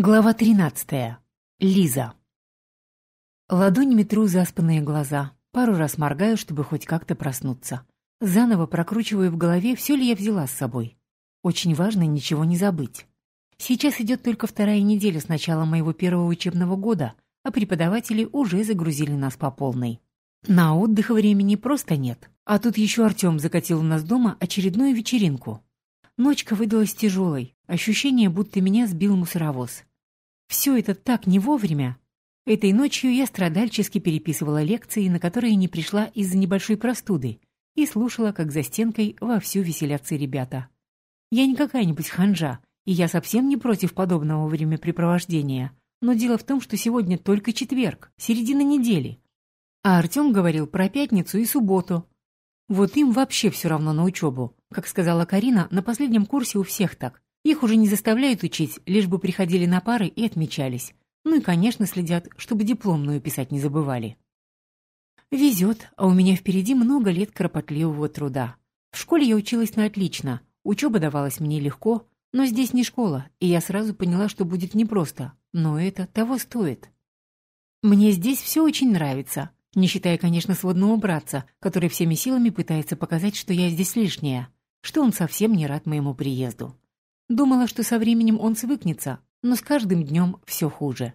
Глава 13. Лиза. Ладонями тру заспанные глаза. Пару раз моргаю, чтобы хоть как-то проснуться. Заново прокручиваю в голове, все ли я взяла с собой. Очень важно ничего не забыть. Сейчас идет только вторая неделя с начала моего первого учебного года, а преподаватели уже загрузили нас по полной. На отдых времени просто нет. А тут еще Артем закатил у нас дома очередную вечеринку. Ночка выдалась тяжелой, ощущение, будто меня сбил мусоровоз. Все это так не вовремя. Этой ночью я страдальчески переписывала лекции, на которые не пришла из-за небольшой простуды, и слушала, как за стенкой вовсю веселятся ребята. Я не какая-нибудь ханжа, и я совсем не против подобного времяпрепровождения. Но дело в том, что сегодня только четверг, середина недели. А Артем говорил про пятницу и субботу. Вот им вообще все равно на учебу. Как сказала Карина, на последнем курсе у всех так. Их уже не заставляют учить, лишь бы приходили на пары и отмечались. Ну и, конечно, следят, чтобы дипломную писать не забывали. Везет, а у меня впереди много лет кропотливого труда. В школе я училась на отлично, учеба давалась мне легко, но здесь не школа, и я сразу поняла, что будет непросто, но это того стоит. Мне здесь все очень нравится, не считая, конечно, сводного братца, который всеми силами пытается показать, что я здесь лишняя, что он совсем не рад моему приезду. Думала, что со временем он свыкнется, но с каждым днем все хуже.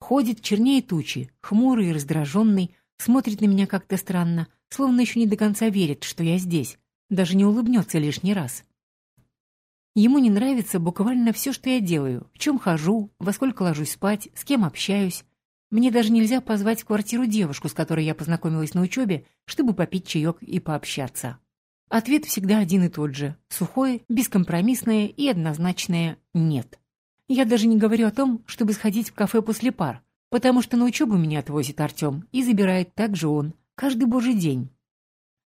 Ходит чернее тучи, хмурый и раздраженный, смотрит на меня как-то странно, словно еще не до конца верит, что я здесь, даже не улыбнется лишний раз. Ему не нравится буквально все, что я делаю, в чем хожу, во сколько ложусь спать, с кем общаюсь. Мне даже нельзя позвать в квартиру девушку, с которой я познакомилась на учебе, чтобы попить чаек и пообщаться. Ответ всегда один и тот же. Сухое, бескомпромиссное и однозначное «нет». Я даже не говорю о том, чтобы сходить в кафе после пар, потому что на учебу меня отвозит Артем и забирает также он, каждый божий день.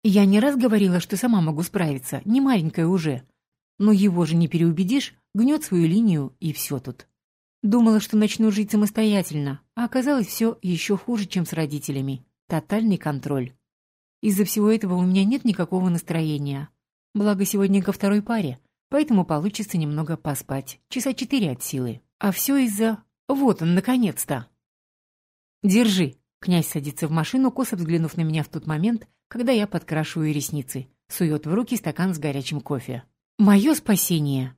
Я не раз говорила, что сама могу справиться, не маленькая уже. Но его же не переубедишь, гнет свою линию и все тут. Думала, что начну жить самостоятельно, а оказалось все еще хуже, чем с родителями. Тотальный контроль. Из-за всего этого у меня нет никакого настроения. Благо, сегодня ко второй паре, поэтому получится немного поспать. Часа четыре от силы. А все из-за... Вот он, наконец-то! Держи. Князь садится в машину, косо взглянув на меня в тот момент, когда я подкрашиваю ресницы. Сует в руки стакан с горячим кофе. Мое спасение!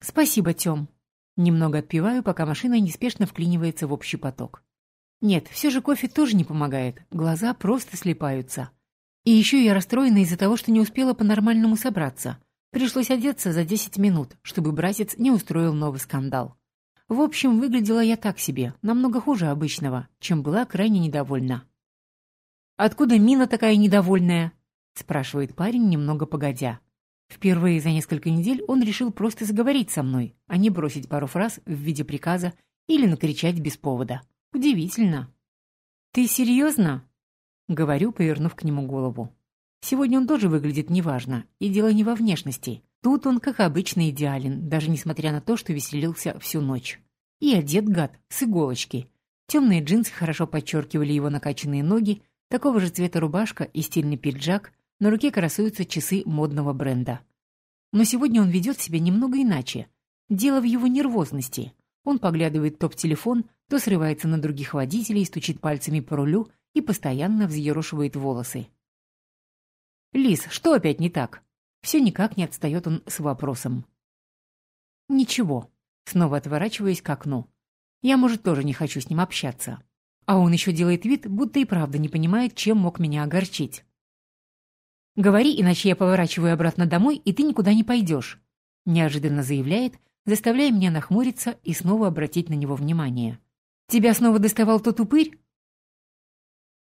Спасибо, Тём. Немного отпиваю, пока машина неспешно вклинивается в общий поток. Нет, все же кофе тоже не помогает, глаза просто слепаются. И еще я расстроена из-за того, что не успела по-нормальному собраться. Пришлось одеться за 10 минут, чтобы братец не устроил новый скандал. В общем, выглядела я так себе, намного хуже обычного, чем была крайне недовольна. «Откуда Мина такая недовольная?» — спрашивает парень, немного погодя. Впервые за несколько недель он решил просто заговорить со мной, а не бросить пару фраз в виде приказа или накричать без повода. Удивительно. Ты серьезно? Говорю, повернув к нему голову. Сегодня он тоже выглядит неважно, и дело не во внешности. Тут он, как обычно, идеален, даже несмотря на то, что веселился всю ночь. И одет гад, с иголочки. Темные джинсы хорошо подчеркивали его накачанные ноги, такого же цвета рубашка и стильный пиджак, на руке красуются часы модного бренда. Но сегодня он ведет себя немного иначе. Дело в его нервозности. Он поглядывает топ-телефон, то срывается на других водителей, стучит пальцами по рулю и постоянно взъерошивает волосы. «Лис, что опять не так?» Все никак не отстает он с вопросом. «Ничего», снова отворачиваясь к окну. «Я, может, тоже не хочу с ним общаться». А он еще делает вид, будто и правда не понимает, чем мог меня огорчить. «Говори, иначе я поворачиваю обратно домой, и ты никуда не пойдешь», неожиданно заявляет, заставляя меня нахмуриться и снова обратить на него внимание. «Тебя снова доставал тот упырь?»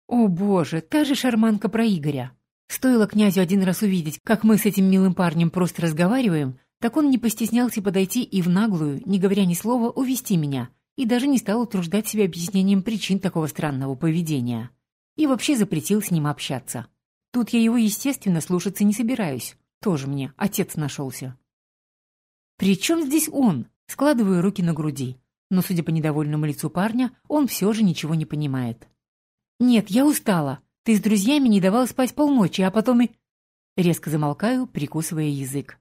«О боже, та же шарманка про Игоря!» Стоило князю один раз увидеть, как мы с этим милым парнем просто разговариваем, так он не постеснялся подойти и в наглую, не говоря ни слова, увести меня, и даже не стал утруждать себя объяснением причин такого странного поведения. И вообще запретил с ним общаться. Тут я его, естественно, слушаться не собираюсь. Тоже мне отец нашелся. «При чем здесь он?» Складываю руки на груди. Но, судя по недовольному лицу парня, он все же ничего не понимает. «Нет, я устала. Ты с друзьями не давала спать полночи, а потом и...» Резко замолкаю, прикусывая язык.